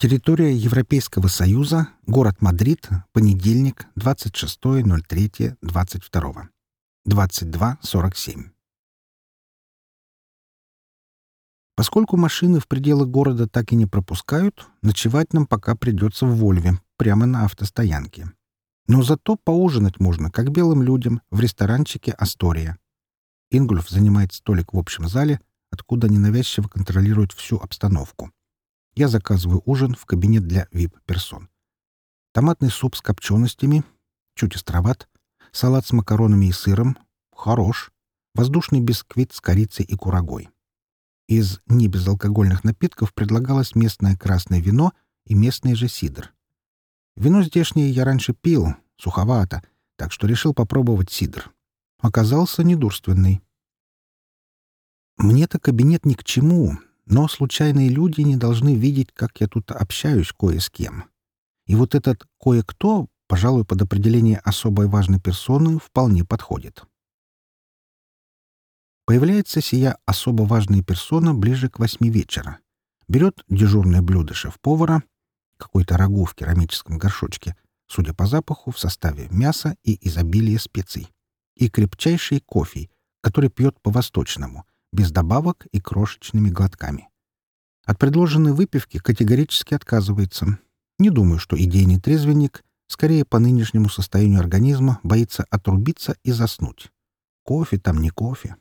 Территория Европейского Союза, город Мадрид, понедельник, 26.03.22. 22.47. Поскольку машины в пределы города так и не пропускают, ночевать нам пока придется в Вольве, прямо на автостоянке. Но зато поужинать можно, как белым людям, в ресторанчике «Астория». Ингульф занимает столик в общем зале, откуда ненавязчиво контролирует всю обстановку я заказываю ужин в кабинет для VIP-персон. Томатный суп с копченостями, чуть островат, салат с макаронами и сыром, хорош, воздушный бисквит с корицей и курагой. Из небезалкогольных напитков предлагалось местное красное вино и местный же сидр. Вино здешнее я раньше пил, суховато, так что решил попробовать сидр. Оказался недурственный. Мне-то кабинет ни к чему, но случайные люди не должны видеть, как я тут общаюсь кое с кем. И вот этот «кое-кто», пожалуй, под определение особой важной персоны вполне подходит. Появляется сия особо важная персона ближе к восьми вечера. Берет дежурное блюдо шеф-повара, какой-то рагу в керамическом горшочке, судя по запаху, в составе мяса и изобилия специй, и крепчайший кофе, который пьет по-восточному — без добавок и крошечными глотками. От предложенной выпивки категорически отказывается. Не думаю, что идейный трезвенник, скорее по нынешнему состоянию организма, боится отрубиться и заснуть. Кофе там не кофе.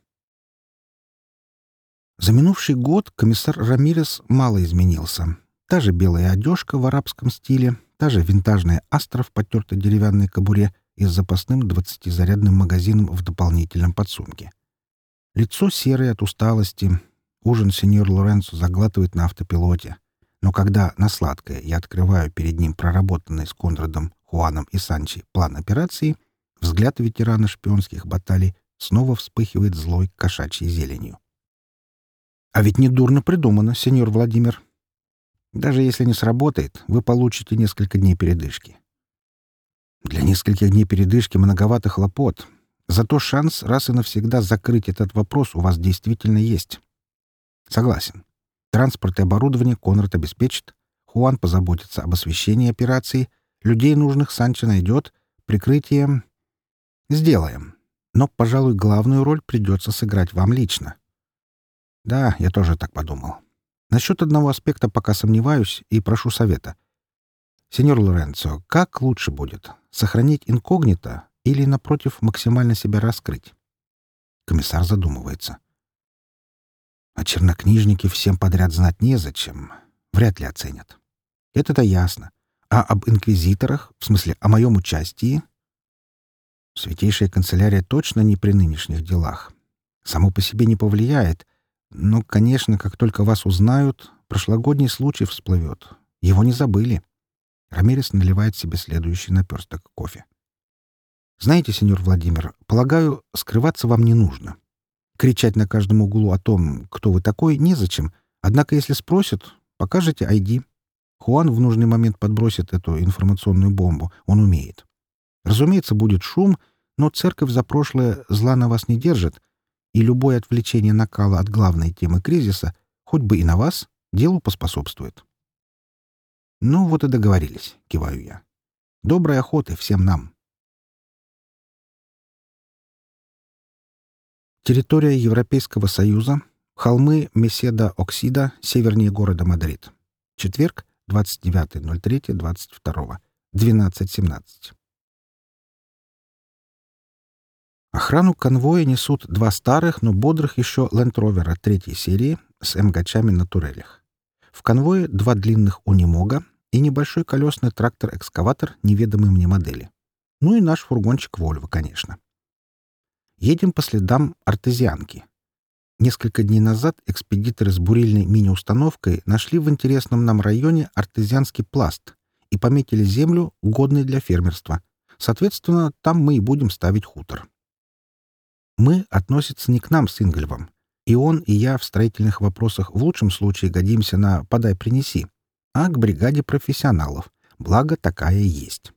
За минувший год комиссар Рамирес мало изменился. Та же белая одежка в арабском стиле, та же винтажная астра в потертой деревянной кобуре и с запасным 20-зарядным магазином в дополнительном подсумке. Лицо серое от усталости. Ужин сеньор Лоренцо заглатывает на автопилоте. Но когда на сладкое я открываю перед ним проработанный с Конрадом, Хуаном и Санчи план операции, взгляд ветерана шпионских баталий снова вспыхивает злой кошачьей зеленью. А ведь недурно придумано, сеньор Владимир. Даже если не сработает, вы получите несколько дней передышки. Для нескольких дней передышки многовато хлопот, Зато шанс раз и навсегда закрыть этот вопрос у вас действительно есть. Согласен. Транспорт и оборудование Конрад обеспечит. Хуан позаботится об освещении операции. Людей нужных Санчо найдет. Прикрытие... Сделаем. Но, пожалуй, главную роль придется сыграть вам лично. Да, я тоже так подумал. Насчет одного аспекта пока сомневаюсь и прошу совета. Сеньор Лоренцо, как лучше будет? Сохранить инкогнито или, напротив, максимально себя раскрыть? Комиссар задумывается. А чернокнижники всем подряд знать незачем. Вряд ли оценят. Это-то ясно. А об инквизиторах, в смысле о моем участии? Святейшая канцелярия точно не при нынешних делах. Само по себе не повлияет. Но, конечно, как только вас узнают, прошлогодний случай всплывет. Его не забыли. Рамирес наливает себе следующий наперсток кофе. Знаете, сеньор Владимир, полагаю, скрываться вам не нужно. Кричать на каждом углу о том, кто вы такой, незачем. Однако, если спросят, покажете ID. Хуан в нужный момент подбросит эту информационную бомбу. Он умеет. Разумеется, будет шум, но церковь за прошлое зла на вас не держит, и любое отвлечение накала от главной темы кризиса, хоть бы и на вас, делу поспособствует. «Ну, вот и договорились», — киваю я. «Доброй охоты всем нам!» Территория Европейского Союза. Холмы Меседа-Оксида, севернее города Мадрид. Четверг, 29.03.22. 12.17. Охрану конвоя несут два старых, но бодрых еще лендровера третьей серии с МГЧами на турелях. В конвое два длинных унимога и небольшой колесный трактор-экскаватор неведомой мне модели. Ну и наш фургончик «Вольво», конечно. Едем по следам артезианки. Несколько дней назад экспедиторы с бурильной мини-установкой нашли в интересном нам районе артезианский пласт и пометили землю, годной для фермерства. Соответственно, там мы и будем ставить хутор. Мы относится не к нам с Ингольвом. И он, и я в строительных вопросах в лучшем случае годимся на «подай-принеси», а к бригаде профессионалов. Благо, такая есть.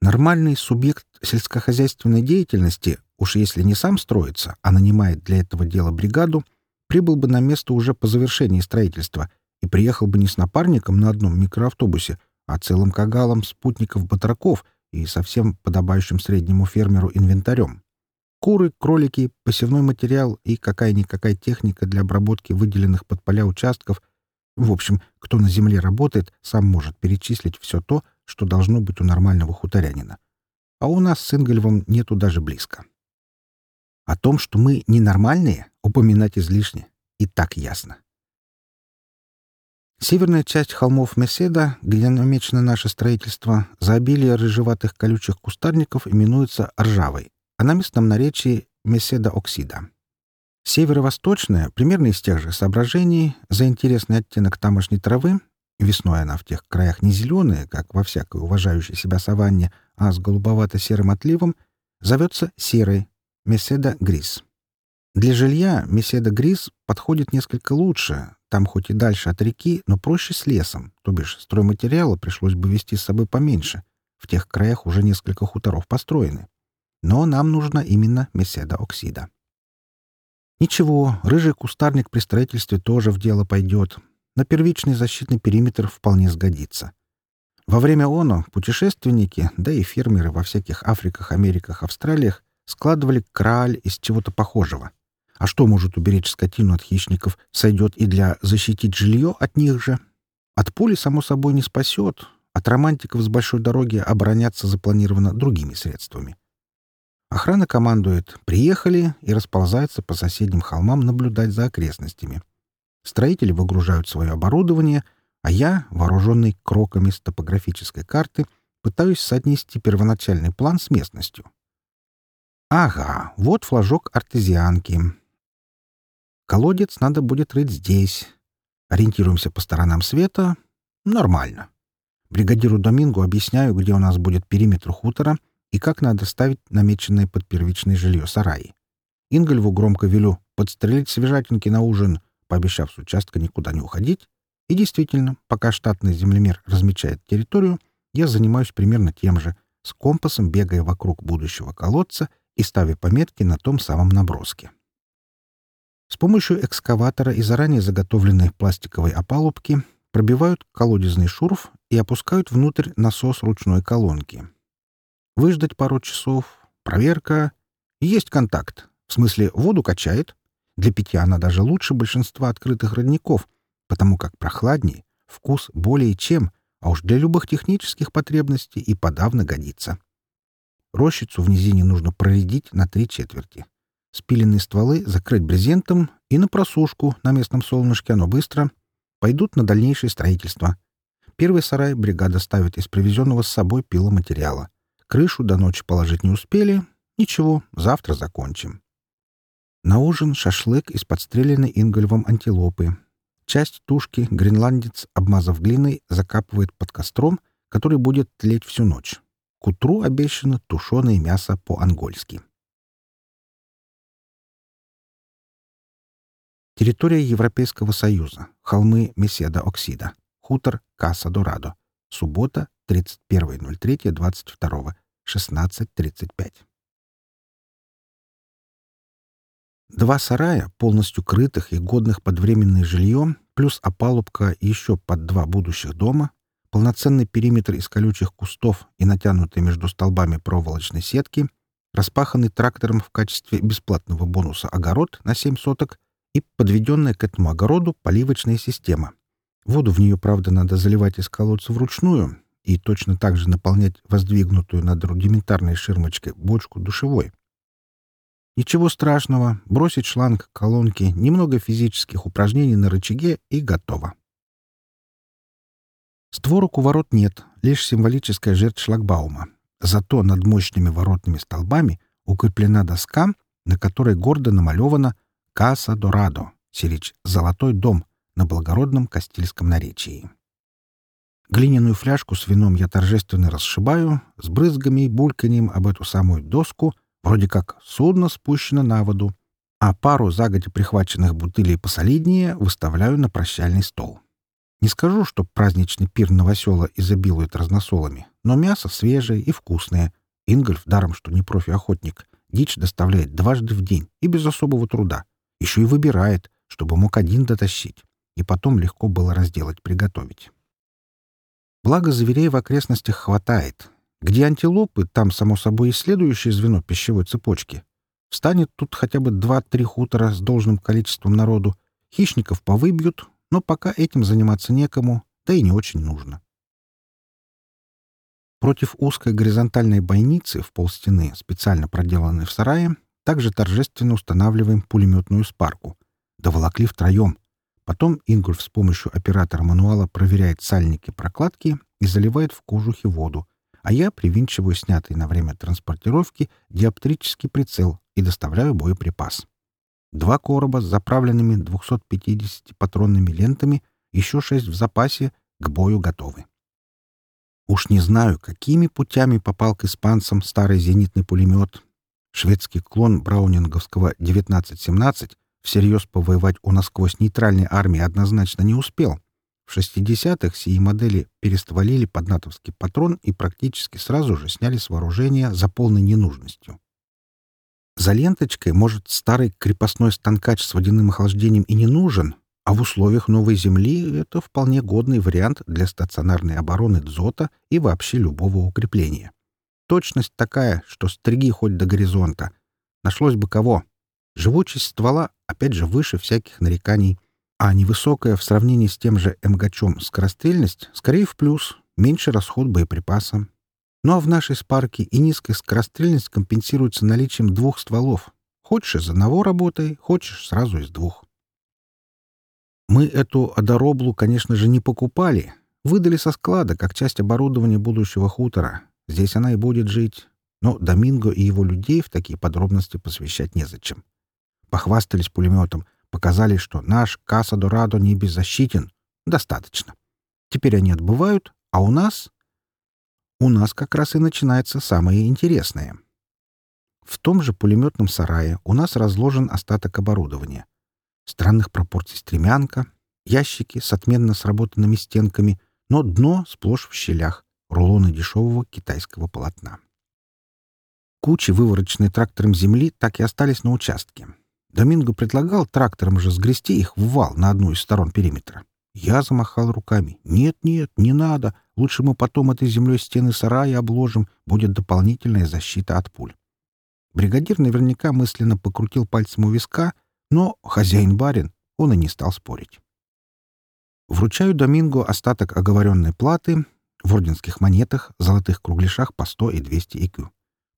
Нормальный субъект сельскохозяйственной деятельности уж если не сам строится, а нанимает для этого дела бригаду, прибыл бы на место уже по завершении строительства и приехал бы не с напарником на одном микроавтобусе, а целым кагалом спутников-батраков и совсем подобающим среднему фермеру инвентарем. Куры, кролики, посевной материал и какая-никакая техника для обработки выделенных под поля участков. В общем, кто на земле работает, сам может перечислить все то, что должно быть у нормального хуторянина. А у нас с Ингольвом нету даже близко. О том, что мы ненормальные, упоминать излишне. И так ясно. Северная часть холмов Меседа, где намечено наше строительство, за обилие рыжеватых колючих кустарников именуется Ржавой, а на местном наречии Меседа-Оксида. Северо-восточная, примерно из тех же соображений, за интересный оттенок тамошней травы, весной она в тех краях не зеленая, как во всякой уважающей себя саванне, а с голубовато-серым отливом, зовется серой, Меседа-Грис. Для жилья Меседа-Грис подходит несколько лучше, там хоть и дальше от реки, но проще с лесом, то бишь стройматериала пришлось бы вести с собой поменьше. В тех краях уже несколько хуторов построены. Но нам нужна именно Меседа-Оксида. Ничего, рыжий кустарник при строительстве тоже в дело пойдет. На первичный защитный периметр вполне сгодится. Во время ОНО путешественники, да и фермеры во всяких Африках, Америках, Австралиях складывали краль из чего-то похожего. А что может уберечь скотину от хищников, сойдет и для защитить жилье от них же. От пули, само собой, не спасет. От романтиков с большой дороги обороняться запланировано другими средствами. Охрана командует «приехали» и расползается по соседним холмам наблюдать за окрестностями. Строители выгружают свое оборудование, а я, вооруженный кроками с топографической карты, пытаюсь соотнести первоначальный план с местностью. Ага, вот флажок артезианки. Колодец надо будет рыть здесь. Ориентируемся по сторонам света. Нормально. Бригадиру Домингу объясняю, где у нас будет периметр хутора и как надо ставить намеченное под первичное жилье сараи. Ингольву громко велю подстрелить свежатинки на ужин, пообещав с участка никуда не уходить. И действительно, пока штатный землемер размечает территорию, я занимаюсь примерно тем же, с компасом бегая вокруг будущего колодца и ставя пометки на том самом наброске. С помощью экскаватора и заранее заготовленной пластиковой опалубки пробивают колодезный шурф и опускают внутрь насос ручной колонки. Выждать пару часов, проверка. Есть контакт. В смысле, воду качает. Для питья она даже лучше большинства открытых родников, потому как прохладнее, вкус более чем, а уж для любых технических потребностей и подавно годится. Рощицу в низине нужно проредить на три четверти. Спиленные стволы закрыть брезентом и на просушку на местном солнышке оно быстро. Пойдут на дальнейшее строительство. Первый сарай бригада ставит из привезенного с собой пиломатериала. Крышу до ночи положить не успели. Ничего, завтра закончим. На ужин шашлык из подстреленной Ингольвом антилопы. Часть тушки гренландец, обмазав глиной, закапывает под костром, который будет тлеть всю ночь. К утру обещано тушеное мясо по-ангольски. Территория Европейского Союза. Холмы Меседа-Оксида. Хутор Каса-Дорадо. Суббота, 31.03.22. 16.35. Два сарая, полностью крытых и годных под временное жилье, плюс опалубка и еще под два будущих дома, полноценный периметр из колючих кустов и натянутый между столбами проволочной сетки, распаханный трактором в качестве бесплатного бонуса огород на 7 соток и подведенная к этому огороду поливочная система. Воду в нее, правда, надо заливать из колодца вручную и точно так же наполнять воздвигнутую над рудиментарной ширмочкой бочку душевой. Ничего страшного, бросить шланг к колонке, немного физических упражнений на рычаге и готово. Створок у ворот нет, лишь символическая жертва шлагбаума. Зато над мощными воротными столбами укреплена доска, на которой гордо намалевано «Каса Дорадо», сирич «Золотой дом» на благородном кастильском наречии. Глиняную фляжку с вином я торжественно расшибаю, с брызгами и бульканьем об эту самую доску, вроде как судно спущено на воду, а пару загодя прихваченных бутылей посолиднее выставляю на прощальный стол. Не скажу, что праздничный пир новосела изобилует разносолами, но мясо свежее и вкусное. Ингольф, даром что не профи-охотник, дичь доставляет дважды в день и без особого труда. Еще и выбирает, чтобы мог один дотащить. и потом легко было разделать, приготовить. Благо, зверей в окрестностях хватает. Где антилопы, там, само собой, и следующее звено пищевой цепочки. Встанет тут хотя бы два-три хутора с должным количеством народу. Хищников повыбьют, но пока этим заниматься некому, да и не очень нужно. Против узкой горизонтальной бойницы в полстены, специально проделанной в сарае, также торжественно устанавливаем пулеметную спарку. Доволокли втроем. Потом Ингольф с помощью оператора мануала проверяет сальники прокладки и заливает в кожухи воду, а я привинчиваю снятый на время транспортировки диоптрический прицел и доставляю боеприпас. Два короба с заправленными 250-патронными лентами, еще шесть в запасе, к бою готовы. Уж не знаю, какими путями попал к испанцам старый зенитный пулемет. Шведский клон браунинговского 1917 всерьез повоевать у насквозь нейтральной армии однозначно не успел. В 60-х сии модели перестволили под натовский патрон и практически сразу же сняли с вооружения за полной ненужностью. За ленточкой, может, старый крепостной станкач с водяным охлаждением и не нужен, а в условиях новой Земли это вполне годный вариант для стационарной обороны дзота и вообще любого укрепления. Точность такая, что стриги хоть до горизонта. Нашлось бы кого. Живучесть ствола, опять же, выше всяких нареканий, а невысокая в сравнении с тем же МГЧом скорострельность скорее в плюс, меньше расход боеприпаса. Ну а в нашей спарке и низкая скорострельность компенсируется наличием двух стволов. Хочешь из одного работай, хочешь сразу из двух. Мы эту одороблу, конечно же, не покупали. Выдали со склада, как часть оборудования будущего хутора. Здесь она и будет жить. Но Доминго и его людей в такие подробности посвящать незачем. Похвастались пулеметом, показали, что наш Каса Дорадо не беззащитен. Достаточно. Теперь они отбывают, а у нас... У нас как раз и начинается самое интересное. В том же пулеметном сарае у нас разложен остаток оборудования — Странных пропорций стремянка, ящики с отменно сработанными стенками, но дно сплошь в щелях, рулоны дешевого китайского полотна. Кучи, вывороченные трактором земли, так и остались на участке. Доминго предлагал трактором же сгрести их в вал на одну из сторон периметра. Я замахал руками. «Нет, нет, не надо. Лучше мы потом этой землей стены сарая обложим. Будет дополнительная защита от пуль». Бригадир наверняка мысленно покрутил пальцем у виска — но хозяин-барин, он и не стал спорить. Вручаю Доминго остаток оговоренной платы в орденских монетах, золотых кругляшах по 100 и 200 икю.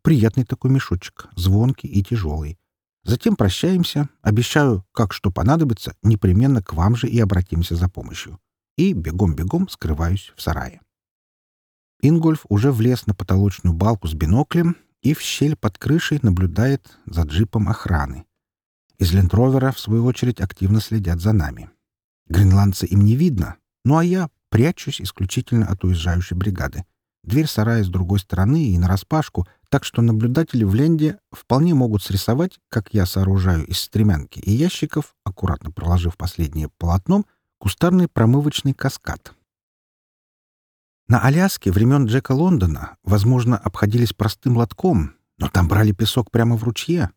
Приятный такой мешочек, звонкий и тяжелый. Затем прощаемся, обещаю, как что понадобится, непременно к вам же и обратимся за помощью. И бегом-бегом скрываюсь в сарае. Ингольф уже влез на потолочную балку с биноклем и в щель под крышей наблюдает за джипом охраны. Из лендровера, в свою очередь, активно следят за нами. Гренландца им не видно, ну а я прячусь исключительно от уезжающей бригады. Дверь сарая с другой стороны и нараспашку, так что наблюдатели в ленде вполне могут срисовать, как я сооружаю из стремянки и ящиков, аккуратно проложив последнее полотном, кустарный промывочный каскад. На Аляске времен Джека Лондона, возможно, обходились простым лотком, но там брали песок прямо в ручье,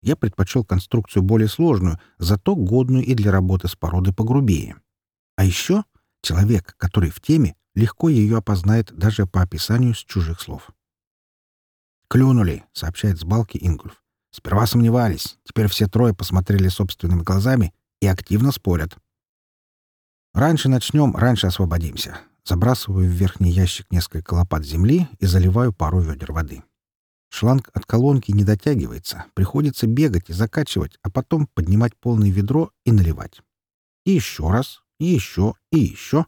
я предпочел конструкцию более сложную, зато годную и для работы с породой погрубее. А еще человек, который в теме, легко ее опознает даже по описанию с чужих слов. «Клюнули», — сообщает с балки Ингульф. «Сперва сомневались, теперь все трое посмотрели собственными глазами и активно спорят. Раньше начнем, раньше освободимся. Забрасываю в верхний ящик несколько лопат земли и заливаю пару ведер воды. Шланг от колонки не дотягивается, приходится бегать и закачивать, а потом поднимать полное ведро и наливать. И еще раз, и еще, и еще.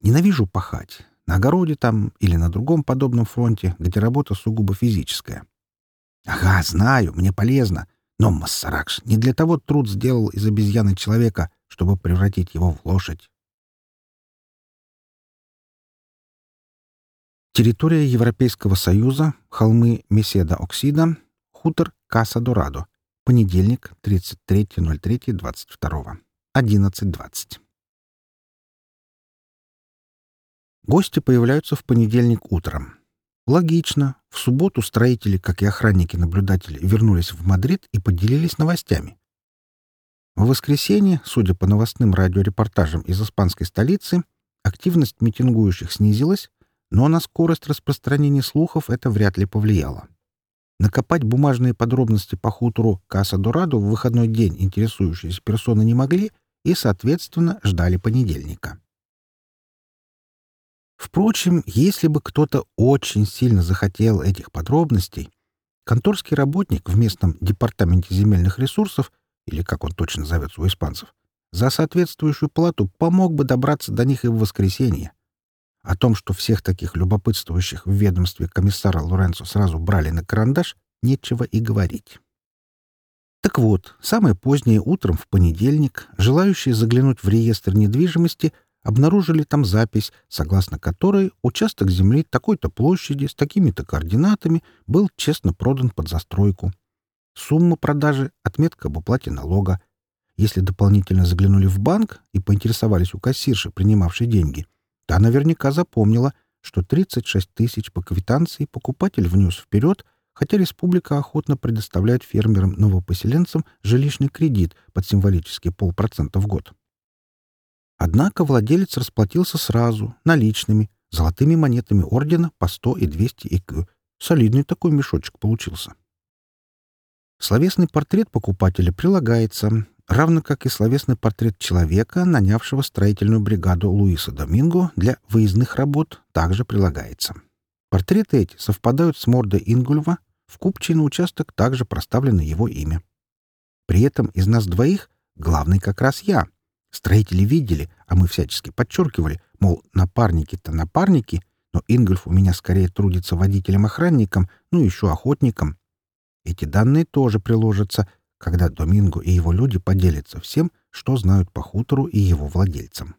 Ненавижу пахать. На огороде там или на другом подобном фронте, где работа сугубо физическая. Ага, знаю, мне полезно. Но Массаракш не для того труд сделал из обезьяны человека, чтобы превратить его в лошадь. Территория Европейского Союза, холмы Меседа-Оксида, хутор Каса-Дорадо. Понедельник, 33.03.22. 11.20. Гости появляются в понедельник утром. Логично. В субботу строители, как и охранники-наблюдатели, вернулись в Мадрид и поделились новостями. В воскресенье, судя по новостным радиорепортажам из испанской столицы, активность митингующих снизилась, но на скорость распространения слухов это вряд ли повлияло. Накопать бумажные подробности по хутору Каса-Дорадо в выходной день интересующиеся персоны не могли и, соответственно, ждали понедельника. Впрочем, если бы кто-то очень сильно захотел этих подробностей, конторский работник в местном департаменте земельных ресурсов, или как он точно зовется у испанцев, за соответствующую плату помог бы добраться до них и в воскресенье. О том, что всех таких любопытствующих в ведомстве комиссара Лоренцо сразу брали на карандаш, нечего и говорить. Так вот, самое позднее утром в понедельник желающие заглянуть в реестр недвижимости обнаружили там запись, согласно которой участок земли такой-то площади с такими-то координатами был честно продан под застройку. Сумма продажи — отметка об уплате налога. Если дополнительно заглянули в банк и поинтересовались у кассирши, принимавшей деньги, та наверняка запомнила, что 36 тысяч по квитанции покупатель внес вперед, хотя республика охотно предоставляет фермерам-новопоселенцам жилищный кредит под символические полпроцента в год. Однако владелец расплатился сразу, наличными, золотыми монетами ордена по 100 и 200 икю. Солидный такой мешочек получился. Словесный портрет покупателя прилагается, равно как и словесный портрет человека, нанявшего строительную бригаду Луиса Доминго для выездных работ, также прилагается. Портреты эти совпадают с мордой Ингульва, в купчий на участок также проставлено его имя. При этом из нас двоих главный как раз я, Строители видели, а мы всячески подчеркивали, мол, напарники-то напарники, но Ингольф у меня скорее трудится водителем-охранником, ну еще охотником. Эти данные тоже приложатся, когда Доминго и его люди поделятся всем, что знают по хутору и его владельцам.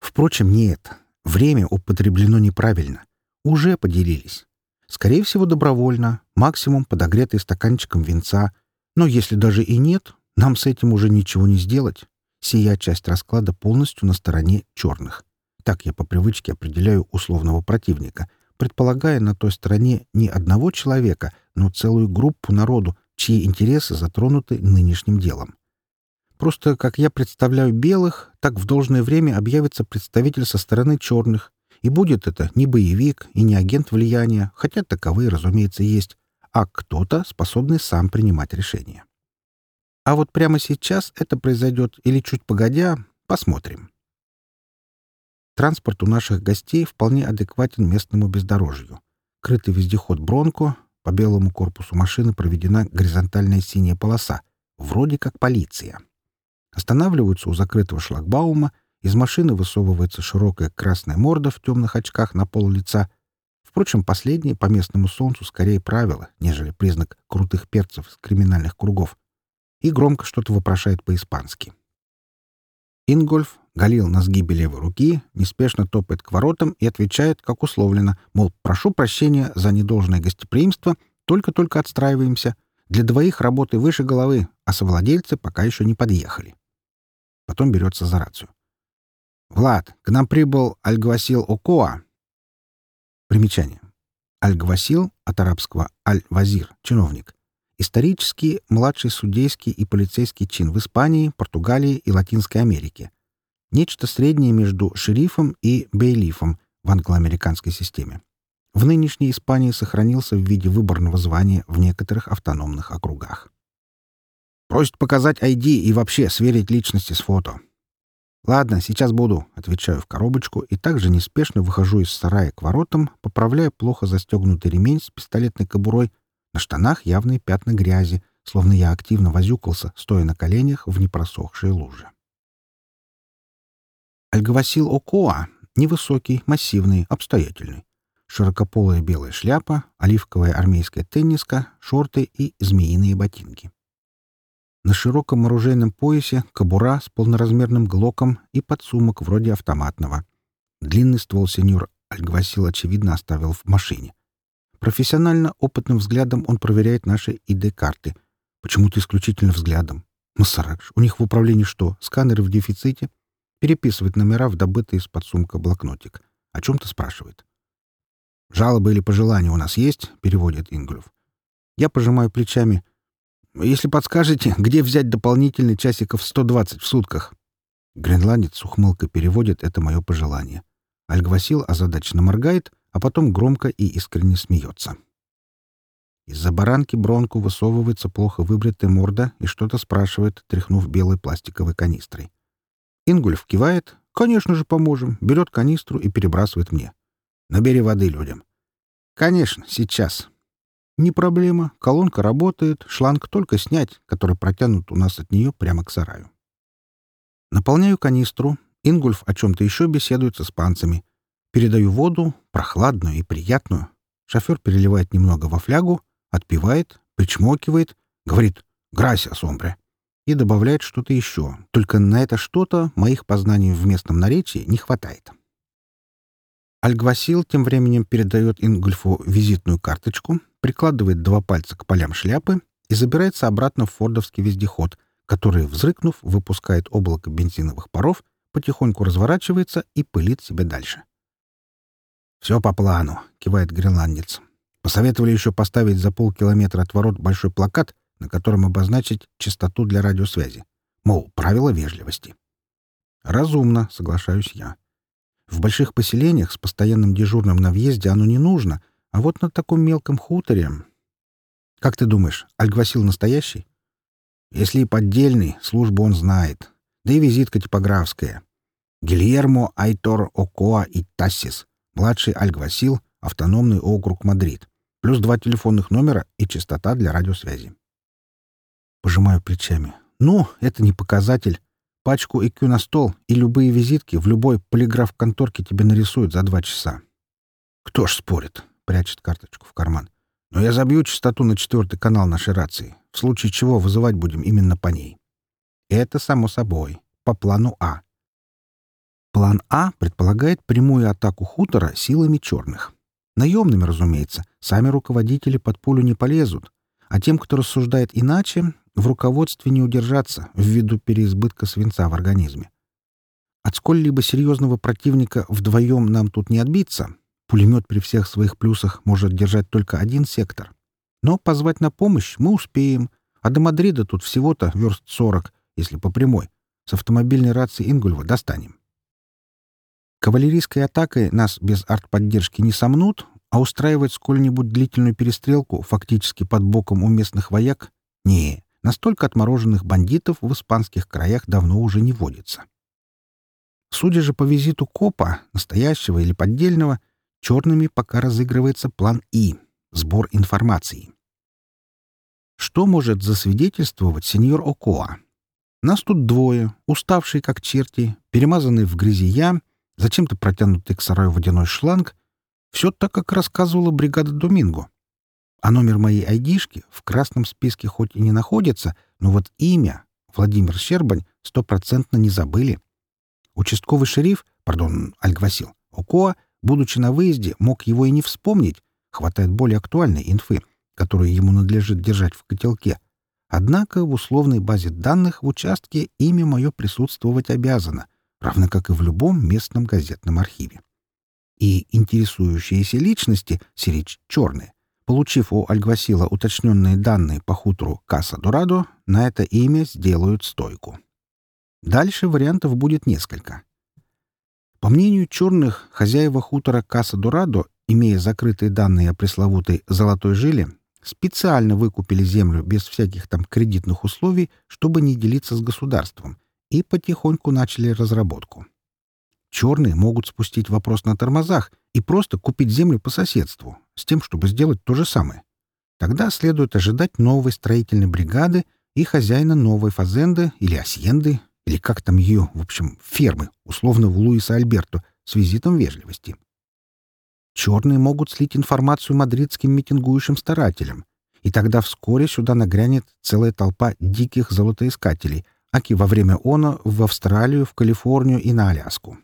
Впрочем, нет, время употреблено неправильно. Уже поделились. Скорее всего, добровольно, максимум подогретый стаканчиком винца. Но если даже и нет, нам с этим уже ничего не сделать. Сия часть расклада полностью на стороне черных. Так я по привычке определяю условного противника, предполагая на той стороне не одного человека, но целую группу народу, чьи интересы затронуты нынешним делом. Просто, как я представляю белых, так в должное время объявится представитель со стороны черных, и будет это не боевик и не агент влияния, хотя таковые, разумеется, есть, а кто-то, способный сам принимать решения. А вот прямо сейчас это произойдет или чуть погодя, посмотрим. Транспорт у наших гостей вполне адекватен местному бездорожью. Крытый вездеход «Бронко», по белому корпусу машины проведена горизонтальная синяя полоса, вроде как полиция. Останавливаются у закрытого шлагбаума, из машины высовывается широкая красная морда в темных очках на пол лица. Впрочем, последнее по местному солнцу скорее правило, нежели признак крутых перцев с криминальных кругов и громко что-то вопрошает по-испански. Ингольф Галил на сгибе левой руки, неспешно топает к воротам и отвечает, как условлено, мол, прошу прощения за недолжное гостеприимство, только-только отстраиваемся. Для двоих работы выше головы, а совладельцы пока еще не подъехали. Потом берется за рацию. «Влад, к нам прибыл Аль-Гвасил Окоа». Примечание. Аль-Гвасил, от арабского Аль-Вазир, чиновник, Исторический младший судейский и полицейский чин в Испании, Португалии и Латинской Америке. Нечто среднее между шерифом и бейлифом в англоамериканской системе. В нынешней Испании сохранился в виде выборного звания в некоторых автономных округах. Просит показать ID и вообще сверить личности с фото. «Ладно, сейчас буду», — отвечаю в коробочку и также неспешно выхожу из сарая к воротам, поправляя плохо застегнутый ремень с пистолетной кобурой на штанах явные пятна грязи, словно я активно возюкался, стоя на коленях в непросохшей луже. Альгавасил Окоа — невысокий, массивный, обстоятельный. Широкополая белая шляпа, оливковая армейская тенниска, шорты и змеиные ботинки. На широком оружейном поясе кобура с полноразмерным глоком и подсумок вроде автоматного. Длинный ствол сеньор Альгвасил, очевидно, оставил в машине. Профессионально опытным взглядом он проверяет наши ID-карты. Почему-то исключительно взглядом. Масаракш, у них в управлении что, сканеры в дефиците? Переписывает номера в добытый из подсумка блокнотик. О чем-то спрашивает. «Жалобы или пожелания у нас есть?» — переводит Инглюв. Я пожимаю плечами. Если подскажете, где взять дополнительный часиков 120 в сутках?» Гренландец с ухмылкой переводит это мое пожелание. Альгвасил озадаченно моргает, а потом громко и искренне смеется. Из-за баранки Бронку высовывается плохо выбритая морда и что-то спрашивает, тряхнув белой пластиковой канистрой. Ингульф кивает. «Конечно же, поможем». Берет канистру и перебрасывает мне. «Набери воды людям». «Конечно, сейчас». «Не проблема. Колонка работает. Шланг только снять, который протянут у нас от нее прямо к сараю». Наполняю канистру. Ингульф о чем-то еще беседует с испанцами. Передаю воду, прохладную и приятную. Шофер переливает немного во флягу, отпивает, причмокивает, говорит «Грася, сомбре» и добавляет что-то еще. Только на это что-то моих познаний в местном наречии не хватает. Альгвасил тем временем передает Ингульфу визитную карточку, прикладывает два пальца к полям шляпы и забирается обратно в фордовский вездеход, который, взрыкнув, выпускает облако бензиновых паров, потихоньку разворачивается и пылит себе дальше. «Все по плану», — кивает гренландец. Посоветовали еще поставить за полкилометра от ворот большой плакат, на котором обозначить частоту для радиосвязи. Мол, правила вежливости. Разумно, соглашаюсь я. В больших поселениях с постоянным дежурным на въезде оно не нужно, а вот на таком мелком хуторе... Как ты думаешь, Альгвасил настоящий? Если и поддельный, службу он знает. Да и визитка типографская. Гильермо Айтор Окоа и Тассис, младший Альгвасил, автономный округ Мадрид плюс два телефонных номера и частота для радиосвязи. Пожимаю плечами. Ну, это не показатель. Пачку IQ на стол и любые визитки в любой полиграф-конторке тебе нарисуют за два часа. Кто ж спорит? Прячет карточку в карман. Но я забью частоту на четвертый канал нашей рации, в случае чего вызывать будем именно по ней. Это само собой, по плану А. План А предполагает прямую атаку хутора силами черных. Наемными, разумеется. Сами руководители под пулю не полезут. А тем, кто рассуждает иначе, в руководстве не удержаться ввиду переизбытка свинца в организме. От сколь-либо серьезного противника вдвоем нам тут не отбиться. Пулемет при всех своих плюсах может держать только один сектор. Но позвать на помощь мы успеем, а до Мадрида тут всего-то верст сорок, если по прямой. С автомобильной рации Ингульва достанем. Кавалерийской атакой нас без артподдержки не сомнут, а устраивать сколь-нибудь длительную перестрелку фактически под боком у местных вояк — не, настолько отмороженных бандитов в испанских краях давно уже не водится. Судя же по визиту копа, настоящего или поддельного, черными пока разыгрывается план И — сбор информации. Что может засвидетельствовать сеньор Окоа? Нас тут двое, уставшие как черти, перемазанные в грязи я — зачем-то протянутый к сараю водяной шланг, все так, как рассказывала бригада Доминго. А номер моей айдишки в красном списке хоть и не находится, но вот имя Владимир Щербань стопроцентно не забыли. Участковый шериф, пардон, Альгвасил, Окоа, будучи на выезде, мог его и не вспомнить, хватает более актуальной инфы, которую ему надлежит держать в котелке. Однако в условной базе данных в участке имя мое присутствовать обязано, равно как и в любом местном газетном архиве. И интересующиеся личности, сирич черные, получив у Альгвасила уточненные данные по хутору Каса-Дорадо, на это имя сделают стойку. Дальше вариантов будет несколько. По мнению черных, хозяева хутора Каса-Дорадо, имея закрытые данные о пресловутой «золотой жиле», специально выкупили землю без всяких там кредитных условий, чтобы не делиться с государством, и потихоньку начали разработку. Черные могут спустить вопрос на тормозах и просто купить землю по соседству, с тем, чтобы сделать то же самое. Тогда следует ожидать новой строительной бригады и хозяина новой фазенды или асьенды, или как там ее, в общем, фермы, условно в Луиса Альберто, с визитом вежливости. Черные могут слить информацию мадридским митингующим старателям, и тогда вскоре сюда нагрянет целая толпа диких золотоискателей, аки во время ОНО в Австралию, в Калифорнию и на Аляску.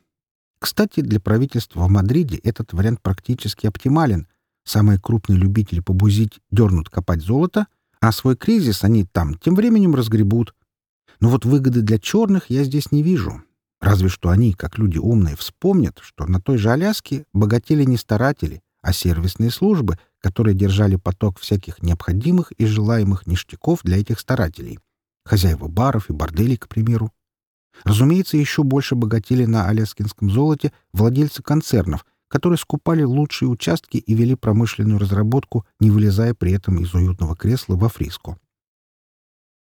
Кстати, для правительства в Мадриде этот вариант практически оптимален. Самые крупные любители побузить дернут копать золото, а свой кризис они там тем временем разгребут. Но вот выгоды для черных я здесь не вижу. Разве что они, как люди умные, вспомнят, что на той же Аляске богатели не старатели, а сервисные службы, которые держали поток всяких необходимых и желаемых ништяков для этих старателей. Хозяева баров и борделей, к примеру. Разумеется, еще больше богатели на аляскинском золоте владельцы концернов, которые скупали лучшие участки и вели промышленную разработку, не вылезая при этом из уютного кресла во Фриско.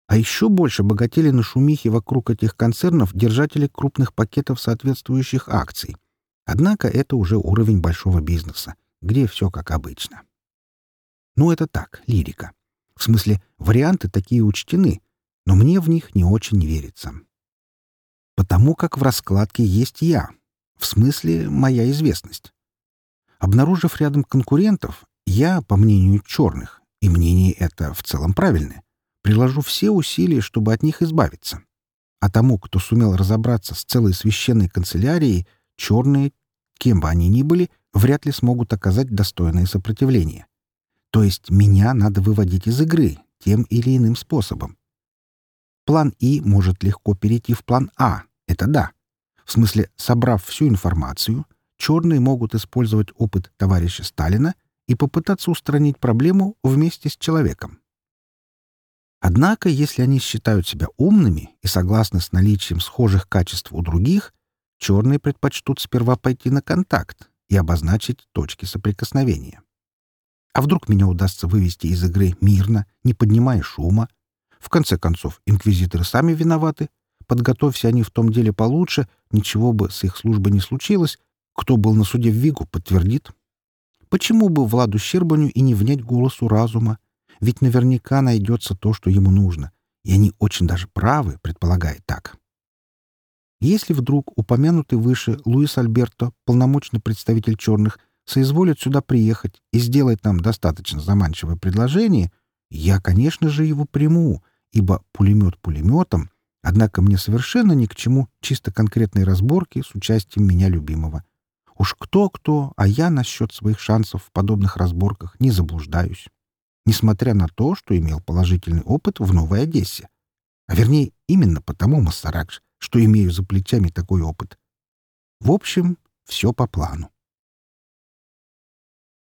А еще больше богатели на шумихе вокруг этих концернов держатели крупных пакетов соответствующих акций. Однако это уже уровень большого бизнеса, где все как обычно. Ну, это так, лирика. В смысле, варианты такие учтены, но мне в них не очень верится. Потому как в раскладке есть я, в смысле моя известность. Обнаружив рядом конкурентов, я, по мнению черных, и мнение это в целом правильное, приложу все усилия, чтобы от них избавиться. А тому, кто сумел разобраться с целой священной канцелярией, черные, кем бы они ни были, вряд ли смогут оказать достойное сопротивление. То есть меня надо выводить из игры тем или иным способом. План И может легко перейти в план А. Это да. В смысле, собрав всю информацию, черные могут использовать опыт товарища Сталина и попытаться устранить проблему вместе с человеком. Однако, если они считают себя умными и согласны с наличием схожих качеств у других, черные предпочтут сперва пойти на контакт и обозначить точки соприкосновения. А вдруг меня удастся вывести из игры мирно, не поднимая шума? В конце концов, инквизиторы сами виноваты. Подготовься они в том деле получше, ничего бы с их службой не случилось. Кто был на суде в Вигу, подтвердит. Почему бы Владу Щербаню и не внять голосу разума? Ведь наверняка найдется то, что ему нужно. И они очень даже правы, предполагая так. Если вдруг упомянутый выше Луис Альберто, полномочный представитель черных, соизволит сюда приехать и сделать нам достаточно заманчивое предложение, я, конечно же, его приму, ибо пулемет пулеметом, однако мне совершенно ни к чему чисто конкретной разборки с участием меня любимого. Уж кто-кто, а я насчет своих шансов в подобных разборках не заблуждаюсь несмотря на то, что имел положительный опыт в Новой Одессе. А вернее, именно потому, Массаракш, что имею за плечами такой опыт. В общем, все по плану.